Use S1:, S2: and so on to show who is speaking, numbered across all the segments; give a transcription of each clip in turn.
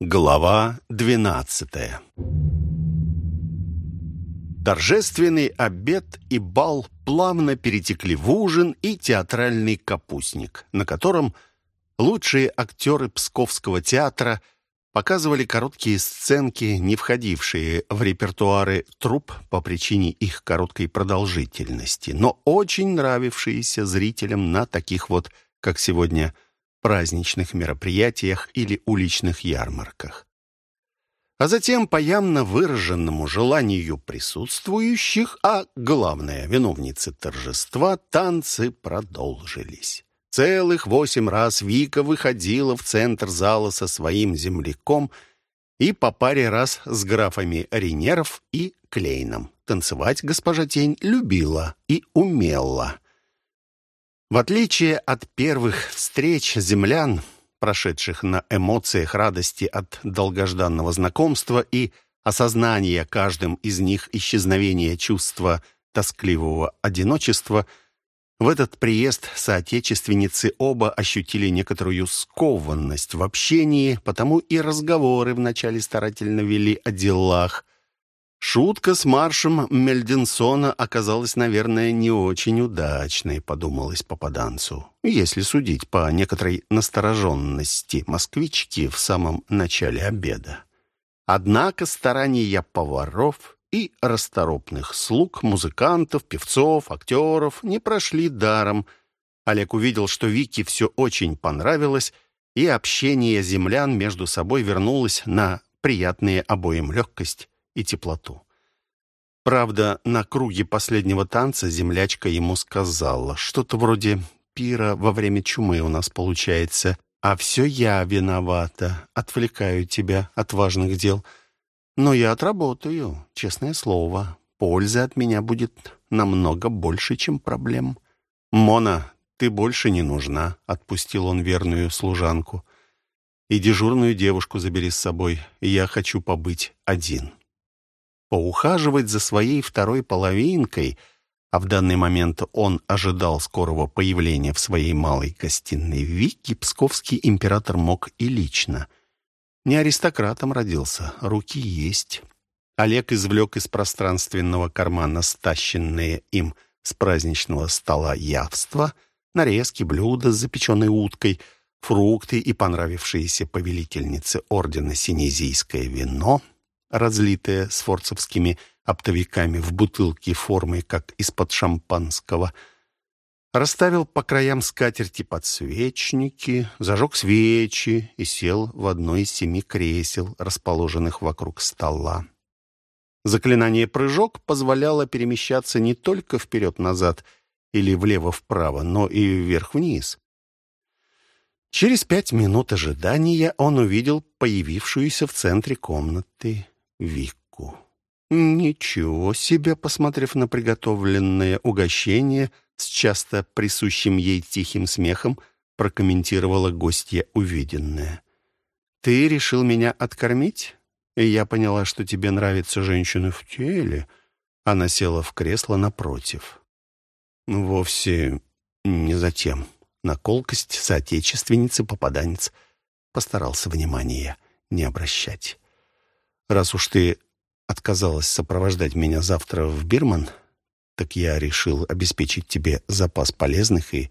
S1: Глава двенадцатая. Торжественный обед и бал плавно перетекли в ужин и театральный капустник, на котором лучшие актеры Псковского театра показывали короткие сценки, не входившие в репертуары труп по причине их короткой продолжительности, но очень нравившиеся зрителям на таких вот, как сегодня, праздничных мероприятиях или уличных ярмарках. А затем по явно выраженному желанию присутствующих, а главное, виновницы торжества, танцы продолжились. Целых восемь раз Вика выходила в центр зала со своим земляком и по паре раз с графами Ренеров и Клейном. Танцевать госпожа Тень любила и умела. В отличие от первых встреч землян, прошедших на эмоциях радости от долгожданного знакомства и осознания каждым из них исчезновения чувства тоскливого одиночества, в этот приезд соотечественницы оба ощутили некоторую скованность в общении, потому и разговоры вначале старательно вели о делах, Шутка с маршем Мельдинсона оказалась, наверное, не очень удачной, подумалось попаданцу, если судить по некоторой настороженности москвички в самом начале обеда. Однако старания поваров и расторопных слуг, музыкантов, певцов, актеров не прошли даром. Олег увидел, что Вике все очень понравилось, и общение землян между собой вернулось на приятные обоим легкость и теплоту. Правда, на круге последнего танца землячка ему сказала, что-то вроде «пира во время чумы у нас получается, а все я виновата, отвлекаю тебя от важных дел. Но я отработаю, честное слово. Пользы от меня будет намного больше, чем проблем». «Мона, ты больше не нужна», — отпустил он верную служанку. «И дежурную девушку забери с собой, я хочу побыть один» поухаживать за своей второй половинкой, а в данный момент он ожидал скорого появления в своей малой гостиной Вики, псковский император мог и лично. Не аристократом родился, руки есть. Олег извлек из пространственного кармана стащенные им с праздничного стола явства, нарезки, блюда с запеченной уткой, фрукты и понравившиеся повелительнице ордена синезийское вино — разлитая сфорцевскими оптовиками в бутылке формы, как из-под шампанского. Расставил по краям скатерти подсвечники, зажег свечи и сел в одно из семи кресел, расположенных вокруг стола. Заклинание «Прыжок» позволяло перемещаться не только вперед-назад или влево-вправо, но и вверх-вниз. Через пять минут ожидания он увидел появившуюся в центре комнаты Вику. Ничего себе, посмотрев на приготовленное угощение с часто присущим ей тихим смехом, прокомментировала гостья увиденное. «Ты решил меня откормить? И я поняла, что тебе нравятся женщины в теле». Она села в кресло напротив. «Вовсе не затем». На колкость соотечественницы попаданец постарался внимания не обращать. Раз уж ты отказалась сопровождать меня завтра в Бирман, так я решил обеспечить тебе запас полезных и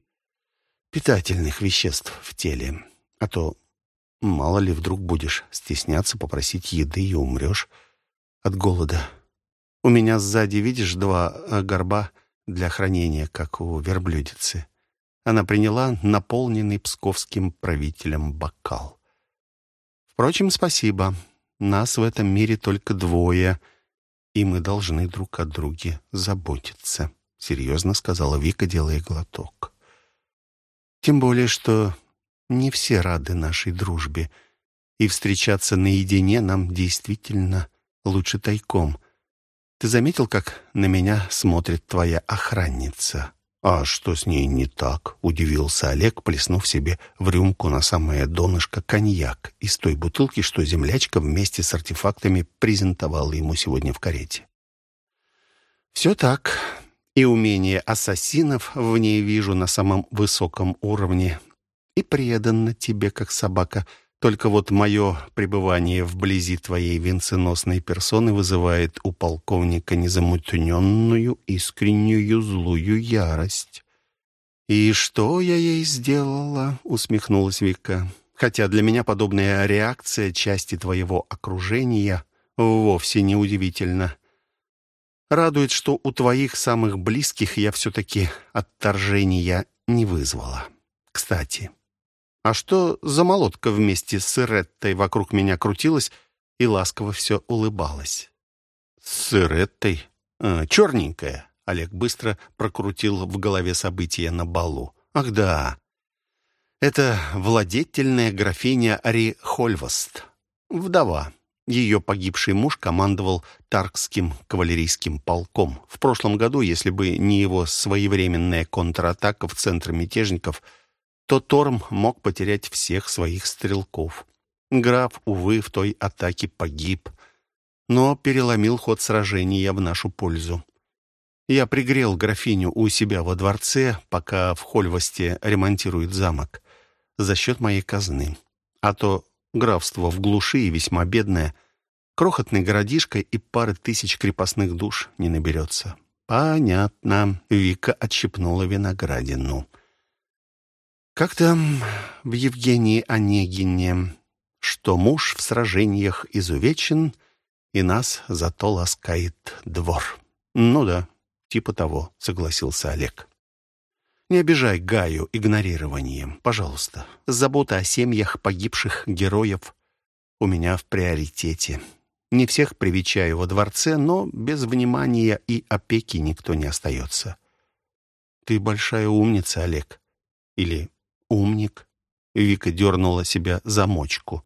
S1: питательных веществ в теле. А то, мало ли, вдруг будешь стесняться попросить еды и умрешь от голода. У меня сзади, видишь, два э, горба для хранения, как у верблюдицы. Она приняла наполненный псковским правителем бокал. Впрочем, спасибо. Нас в этом мире только двое, и мы должны друг о друге заботиться», — серьезно сказала Вика, делая глоток. «Тем более, что не все рады нашей дружбе, и встречаться наедине нам действительно лучше тайком. Ты заметил, как на меня смотрит твоя охранница?» «А что с ней не так?» — удивился Олег, плеснув себе в рюмку на самое донышко коньяк из той бутылки, что землячка вместе с артефактами презентовала ему сегодня в карете. «Все так. И умение ассасинов в ней вижу на самом высоком уровне. И преданно тебе, как собака. Только вот мое пребывание вблизи твоей венценосной персоны вызывает у полковника незамутненную, искреннюю злую ярость. «И что я ей сделала?» — усмехнулась Вика. «Хотя для меня подобная реакция части твоего окружения вовсе не удивительна. Радует, что у твоих самых близких я все-таки отторжения не вызвала. Кстати, а что за молотка вместе с Иреттой вокруг меня крутилась и ласково все улыбалась? С Иреттой? А, черненькая. Олег быстро прокрутил в голове события на балу. Ах да, это владетельная графиня Ари Хольваст, вдова. Ее погибший муж командовал Таркским кавалерийским полком. В прошлом году, если бы не его своевременная контратака в центр мятежников, то Торм мог потерять всех своих стрелков. Граф, увы, в той атаке погиб, но переломил ход сражения в нашу пользу. Я пригрел графиню у себя во дворце, пока в Хольвасте ремонтируют замок, за счет моей казны. А то Графство в глуши и весьма бедное. Крохотный городишко и пары тысяч крепостных душ не наберется. Понятно. Вика отщипнула виноградину. Как там в Евгении Онегине, что муж в сражениях изувечен, и нас зато ласкает двор. Ну да, типа того, согласился Олег. Не обижай Гаю игнорированием, пожалуйста. Забота о семьях погибших героев у меня в приоритете. Не всех привечаю во дворце, но без внимания и опеки никто не остается. Ты большая умница, Олег. Или умник. Вика дернула себя за мочку.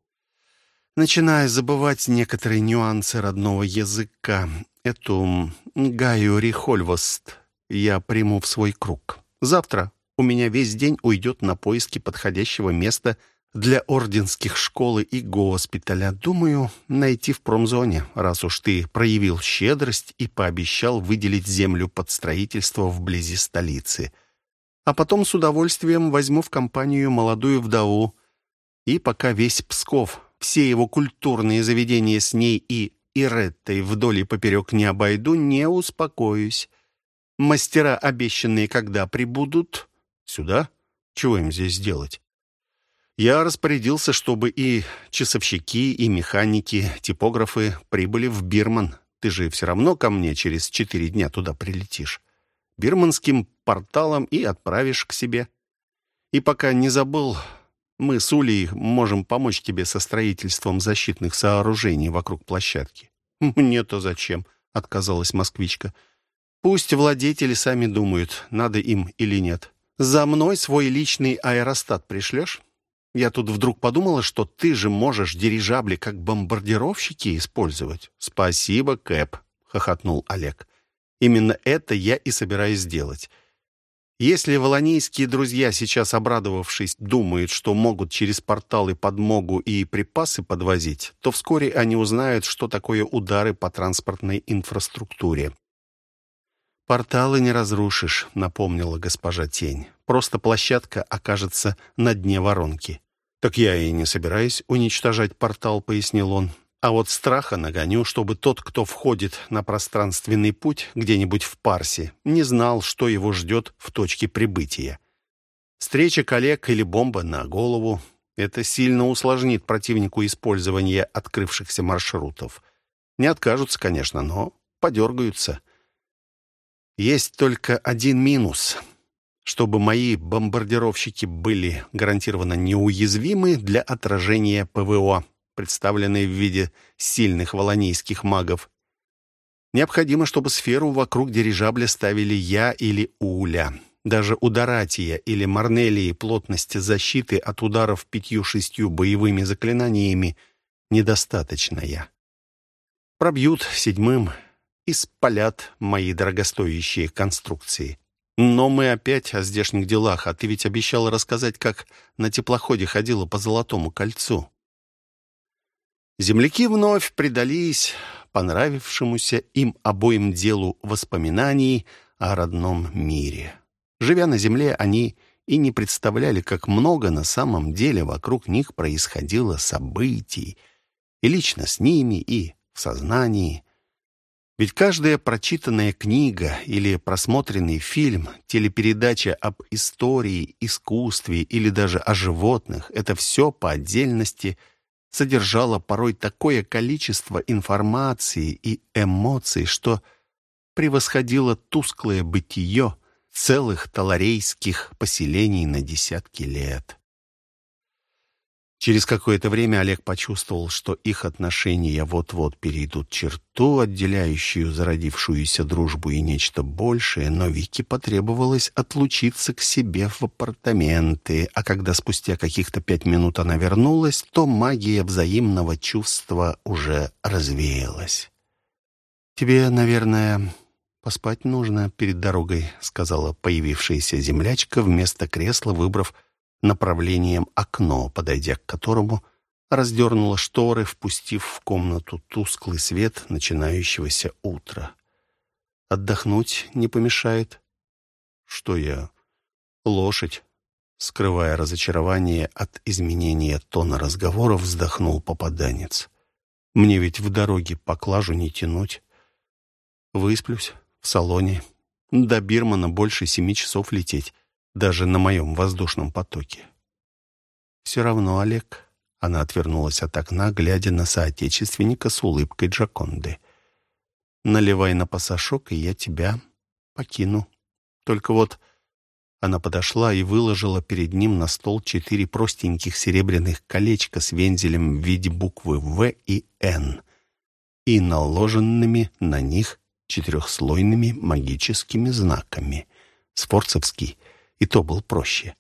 S1: Начиная забывать некоторые нюансы родного языка. Эту Гаю Рихольвост я приму в свой круг. Завтра у меня весь день уйдет на поиски подходящего места для орденских школы и госпиталя. Думаю, найти в промзоне, раз уж ты проявил щедрость и пообещал выделить землю под строительство вблизи столицы. А потом с удовольствием возьму в компанию молодую вдову. И пока весь Псков, все его культурные заведения с ней и Иреттой вдоль и поперек не обойду, не успокоюсь. Мастера, обещанные, когда прибудут? Сюда? Чего им здесь делать? Я распорядился, чтобы и часовщики, и механики, типографы прибыли в Бирман. Ты же все равно ко мне через четыре дня туда прилетишь. Бирманским порталом и отправишь к себе. И пока не забыл, мы с Улей можем помочь тебе со строительством защитных сооружений вокруг площадки. «Мне-то зачем?» — отказалась москвичка. Пусть владетели сами думают, надо им или нет. За мной свой личный аэростат пришлешь? Я тут вдруг подумала, что ты же можешь дирижабли как бомбардировщики использовать. Спасибо, Кэп, хохотнул Олег. Именно это я и собираюсь сделать. Если волонейские друзья, сейчас обрадовавшись, думают, что могут через порталы подмогу и припасы подвозить, то вскоре они узнают, что такое удары по транспортной инфраструктуре. «Порталы не разрушишь», — напомнила госпожа Тень. «Просто площадка окажется на дне воронки». «Так я и не собираюсь уничтожать портал», — пояснил он. «А вот страха нагоню, чтобы тот, кто входит на пространственный путь где-нибудь в Парсе, не знал, что его ждет в точке прибытия. Встреча коллег или бомба на голову — это сильно усложнит противнику использование открывшихся маршрутов. Не откажутся, конечно, но подергаются». Есть только один минус. Чтобы мои бомбардировщики были гарантированно неуязвимы для отражения ПВО, представленные в виде сильных волонийских магов. Необходимо, чтобы сферу вокруг дирижабля ставили я или Уля. Даже у Доратия или Марнелии плотности защиты от ударов пятью-шестью боевыми заклинаниями недостаточная. Пробьют седьмым и спалят мои дорогостоящие конструкции. Но мы опять о здешних делах, а ты ведь обещал рассказать, как на теплоходе ходила по Золотому кольцу. Земляки вновь предались понравившемуся им обоим делу воспоминаний о родном мире. Живя на земле, они и не представляли, как много на самом деле вокруг них происходило событий, и лично с ними, и в сознании. Ведь каждая прочитанная книга или просмотренный фильм, телепередача об истории, искусстве или даже о животных — это все по отдельности содержало порой такое количество информации и эмоций, что превосходило тусклое бытие целых таларейских поселений на десятки лет. Через какое-то время Олег почувствовал, что их отношения вот-вот перейдут черту, отделяющую зародившуюся дружбу и нечто большее, но Вике потребовалось отлучиться к себе в апартаменты, а когда спустя каких-то пять минут она вернулась, то магия взаимного чувства уже развеялась. «Тебе, наверное, поспать нужно перед дорогой», — сказала появившаяся землячка вместо кресла, выбрав направлением окно, подойдя к которому раздернула шторы, впустив в комнату тусклый свет начинающегося утра. Отдохнуть не помешает. Что я? Лошадь. Скрывая разочарование от изменения тона разговора, вздохнул попаданец. Мне ведь в дороге поклажу не тянуть. Высплюсь в салоне. До Бирмана больше семи часов лететь даже на моем воздушном потоке. «Все равно, Олег...» Она отвернулась от окна, глядя на соотечественника с улыбкой Джаконды. «Наливай на пасашок, и я тебя покину. Только вот...» Она подошла и выложила перед ним на стол четыре простеньких серебряных колечка с вензелем в виде буквы «В» и «Н» и наложенными на них четырехслойными магическими знаками. Сфорцевский — и то был проще.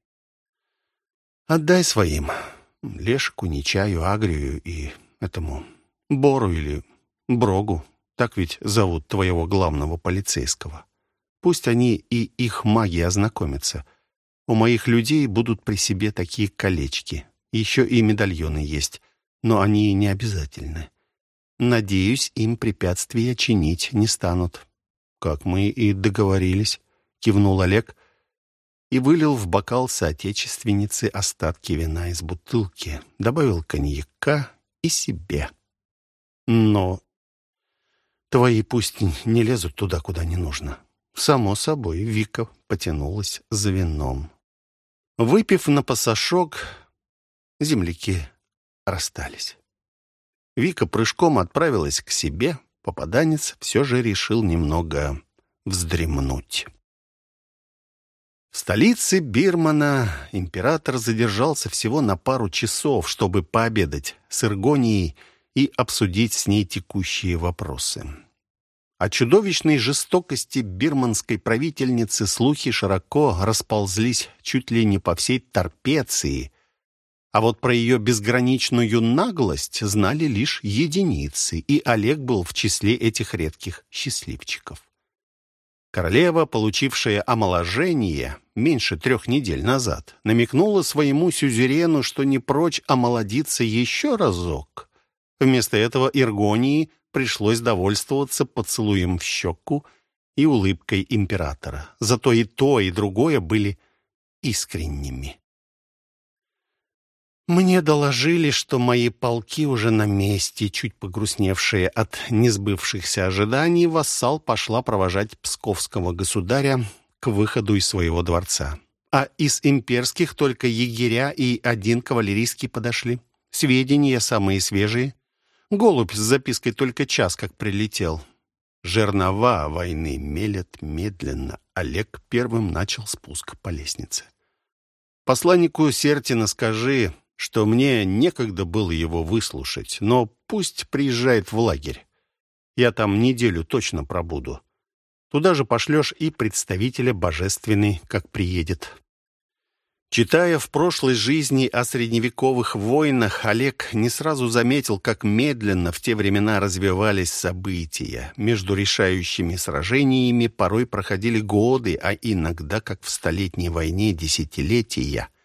S1: Отдай своим. Лешику, Нечаю, Агрию и этому Бору или Брогу. Так ведь зовут твоего главного полицейского. Пусть они и их маги ознакомятся. У моих людей будут при себе такие колечки. Еще и медальоны есть, но они не обязательны. Надеюсь, им препятствия чинить не станут. Как мы и договорились, кивнул Олег, и вылил в бокал соотечественницы остатки вина из бутылки, добавил коньяка и себе. Но твои пусть не лезут туда, куда не нужно. Само собой, Вика потянулась за вином. Выпив на пасашок, земляки расстались. Вика прыжком отправилась к себе, попаданец все же решил немного вздремнуть. В столице Бирмана император задержался всего на пару часов, чтобы пообедать с Иргонией и обсудить с ней текущие вопросы. О чудовищной жестокости бирманской правительницы слухи широко расползлись чуть ли не по всей Торпеции, а вот про ее безграничную наглость знали лишь единицы, и Олег был в числе этих редких счастливчиков. Королева, получившая омоложение меньше трех недель назад, намекнула своему сюзерену, что не прочь омолодиться еще разок. Вместо этого Иргонии пришлось довольствоваться поцелуем в щеку и улыбкой императора. Зато и то, и другое были искренними. Мне доложили, что мои полки уже на месте. Чуть погрустневшие от несбывшихся ожиданий, вассал пошла провожать псковского государя к выходу из своего дворца. А из имперских только егеря и один кавалерийский подошли. Сведения самые свежие. Голубь с запиской только час как прилетел. Жернова войны мелят медленно. Олег первым начал спуск по лестнице. Посланнику Сертина скажи, что мне некогда было его выслушать, но пусть приезжает в лагерь. Я там неделю точно пробуду. Туда же пошлешь и представителя божественный, как приедет. Читая в прошлой жизни о средневековых войнах, Олег не сразу заметил, как медленно в те времена развивались события. Между решающими сражениями порой проходили годы, а иногда, как в Столетней войне, десятилетия –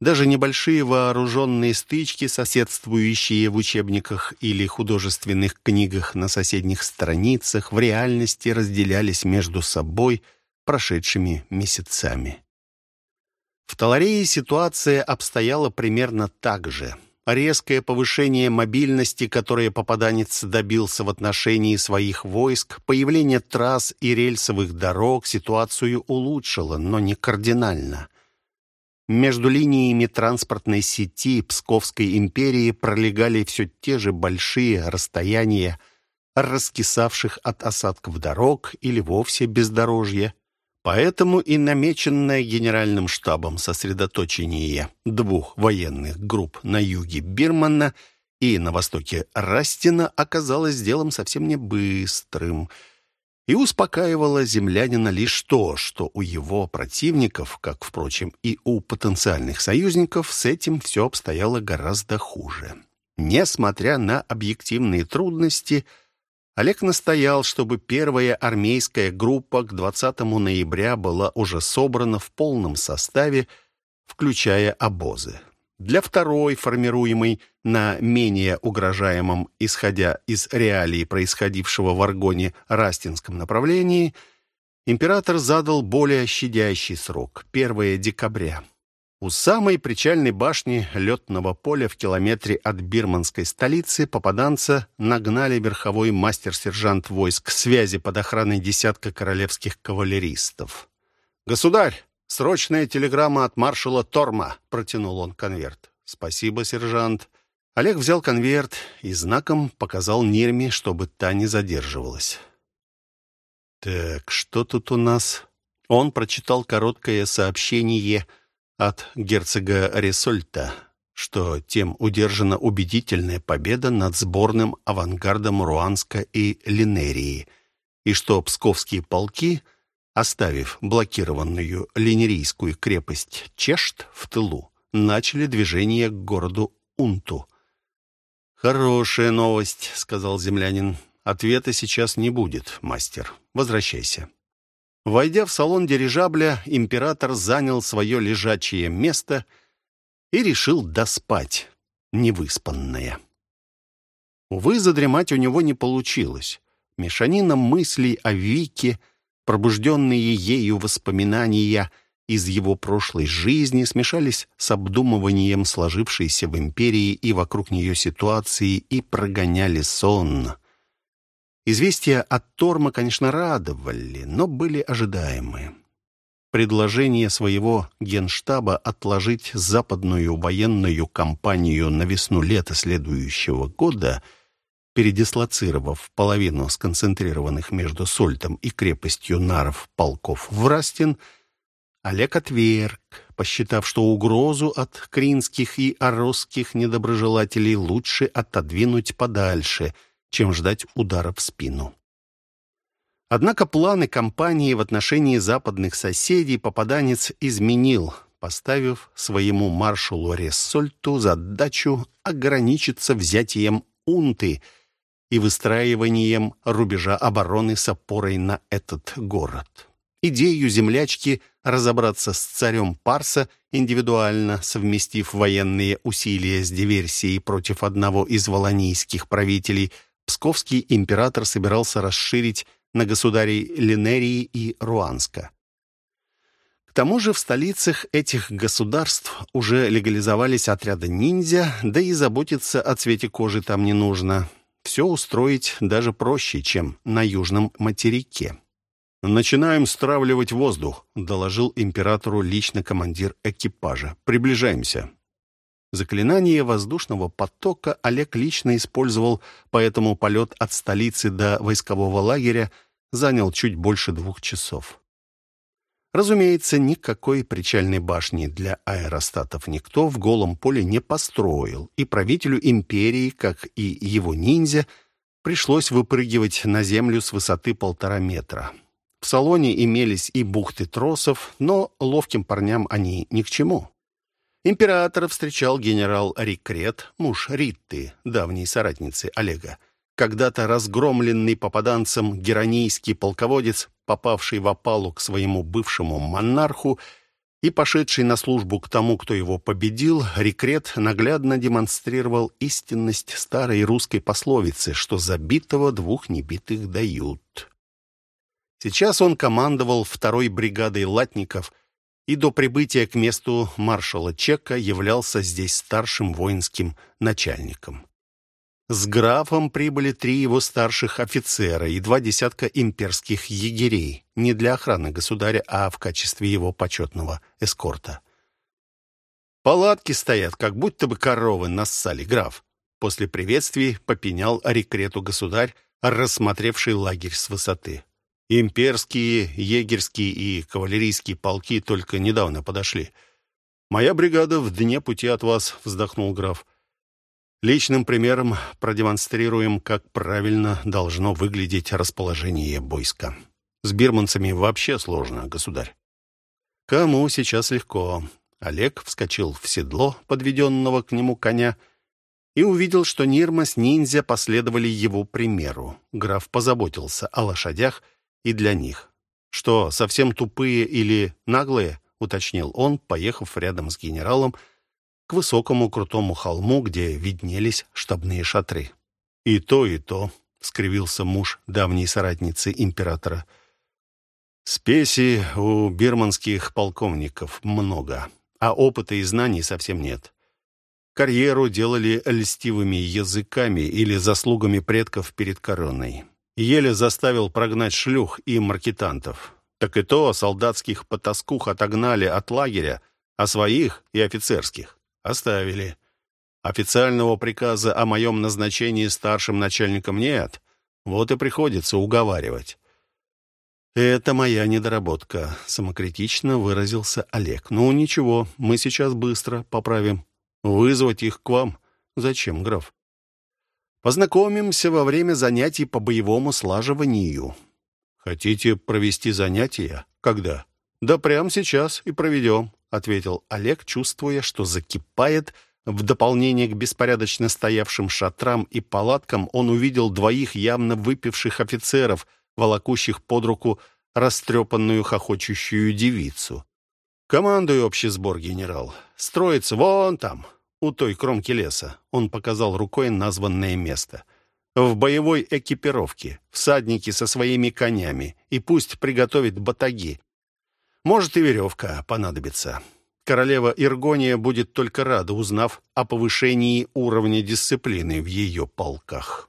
S1: даже небольшие вооруженные стычки, соседствующие в учебниках или художественных книгах на соседних страницах, в реальности разделялись между собой прошедшими месяцами. В Таларее ситуация обстояла примерно так же. Резкое повышение мобильности, которое попаданец добился в отношении своих войск, появление трасс и рельсовых дорог ситуацию улучшило, но не кардинально. Между линиями транспортной сети Псковской империи пролегали все те же большие расстояния, раскисавших от осадков дорог или вовсе бездорожья. Поэтому и намеченное генеральным штабом сосредоточение двух военных групп на юге Бирмана и на востоке Растина оказалось делом совсем не быстрым и успокаивало землянина лишь то, что у его противников, как, впрочем, и у потенциальных союзников, с этим все обстояло гораздо хуже. Несмотря на объективные трудности – Олег настоял, чтобы первая армейская группа к 20 ноября была уже собрана в полном составе, включая обозы. Для второй, формируемой на менее угрожаемом, исходя из реалий происходившего в Аргоне Растинском направлении, император задал более щадящий срок – 1 декабря. У самой причальной башни летного поля в километре от бирманской столицы попаданца нагнали верховой мастер-сержант войск связи под охраной десятка королевских кавалеристов. «Государь, срочная телеграмма от маршала Торма!» — протянул он конверт. «Спасибо, сержант». Олег взял конверт и знаком показал Нирме, чтобы та не задерживалась. «Так, что тут у нас?» Он прочитал короткое сообщение — от герцога Ресольта, что тем удержана убедительная победа над сборным авангардом Руанска и Линерии, и что псковские полки, оставив блокированную линерийскую крепость Чешт в тылу, начали движение к городу Унту. «Хорошая новость», — сказал землянин. «Ответа сейчас не будет, мастер. Возвращайся». Войдя в салон дирижабля, император занял свое лежачее место и решил доспать, невыспанное. Увы, задремать у него не получилось. Мешанина мыслей о Вике, пробужденные ею воспоминания из его прошлой жизни, смешались с обдумыванием сложившейся в империи и вокруг нее ситуации и прогоняли сон — Известия от Торма, конечно, радовали, но были ожидаемы. Предложение своего генштаба отложить западную военную кампанию на весну-лето следующего года, передислоцировав половину сконцентрированных между Сольтом и крепостью Наров полков в Растин, Олег отверг, посчитав, что угрозу от кринских и оросских недоброжелателей лучше отодвинуть подальше – чем ждать удара в спину. Однако планы компании в отношении западных соседей попаданец изменил, поставив своему маршалу Рессольту задачу ограничиться взятием Унты и выстраиванием рубежа обороны с опорой на этот город. Идею землячки разобраться с царем Парса, индивидуально совместив военные усилия с диверсией против одного из волонийских правителей – Псковский император собирался расширить на государей Линерии и Руанска. К тому же в столицах этих государств уже легализовались отряды ниндзя, да и заботиться о цвете кожи там не нужно. Все устроить даже проще, чем на южном материке. «Начинаем стравливать воздух», — доложил императору лично командир экипажа. «Приближаемся». Заклинание воздушного потока Олег лично использовал, поэтому полет от столицы до войскового лагеря занял чуть больше двух часов. Разумеется, никакой причальной башни для аэростатов никто в голом поле не построил, и правителю империи, как и его ниндзя, пришлось выпрыгивать на землю с высоты полтора метра. В салоне имелись и бухты тросов, но ловким парням они ни к чему. Императора встречал генерал Рикрет, муж Ритты, давней соратницы Олега. Когда-то разгромленный попаданцем геронийский полководец, попавший в опалу к своему бывшему монарху и пошедший на службу к тому, кто его победил, Рикрет наглядно демонстрировал истинность старой русской пословицы, что забитого двух небитых дают. Сейчас он командовал второй бригадой латников – и до прибытия к месту маршала Чека являлся здесь старшим воинским начальником. С графом прибыли три его старших офицера и два десятка имперских егерей, не для охраны государя, а в качестве его почетного эскорта. «Палатки стоят, как будто бы коровы нассали, граф», после приветствий попенял рекрету государь, рассмотревший лагерь с высоты. Имперские, егерские и кавалерийские полки только недавно подошли. «Моя бригада в дне пути от вас», — вздохнул граф. «Личным примером продемонстрируем, как правильно должно выглядеть расположение войска. С бирманцами вообще сложно, государь». «Кому сейчас легко?» Олег вскочил в седло подведенного к нему коня и увидел, что Нирма с ниндзя последовали его примеру. Граф позаботился о лошадях — и для них. «Что, совсем тупые или наглые?» — уточнил он, поехав рядом с генералом к высокому крутому холму, где виднелись штабные шатры. «И то, и то», — скривился муж давней соратницы императора. «Спеси у бирманских полковников много, а опыта и знаний совсем нет. Карьеру делали льстивыми языками или заслугами предков перед короной еле заставил прогнать шлюх и маркетантов. Так и то солдатских потаскух отогнали от лагеря, а своих и офицерских оставили. Официального приказа о моем назначении старшим начальником нет, вот и приходится уговаривать. «Это моя недоработка», — самокритично выразился Олег. «Ну, ничего, мы сейчас быстро поправим. Вызвать их к вам? Зачем, граф?» Познакомимся во время занятий по боевому слаживанию. Хотите провести занятия? Когда? Да прямо сейчас и проведем, ответил Олег, чувствуя, что закипает. В дополнение к беспорядочно стоявшим шатрам и палаткам он увидел двоих явно выпивших офицеров, волокущих под руку растрепанную хохочущую девицу. «Командуй общий сбор, генерал. Строится вон там, у той кромки леса. Он показал рукой названное место. В боевой экипировке, всадники со своими конями, и пусть приготовит батаги. Может и веревка понадобится. Королева Иргония будет только рада, узнав о повышении уровня дисциплины в ее полках.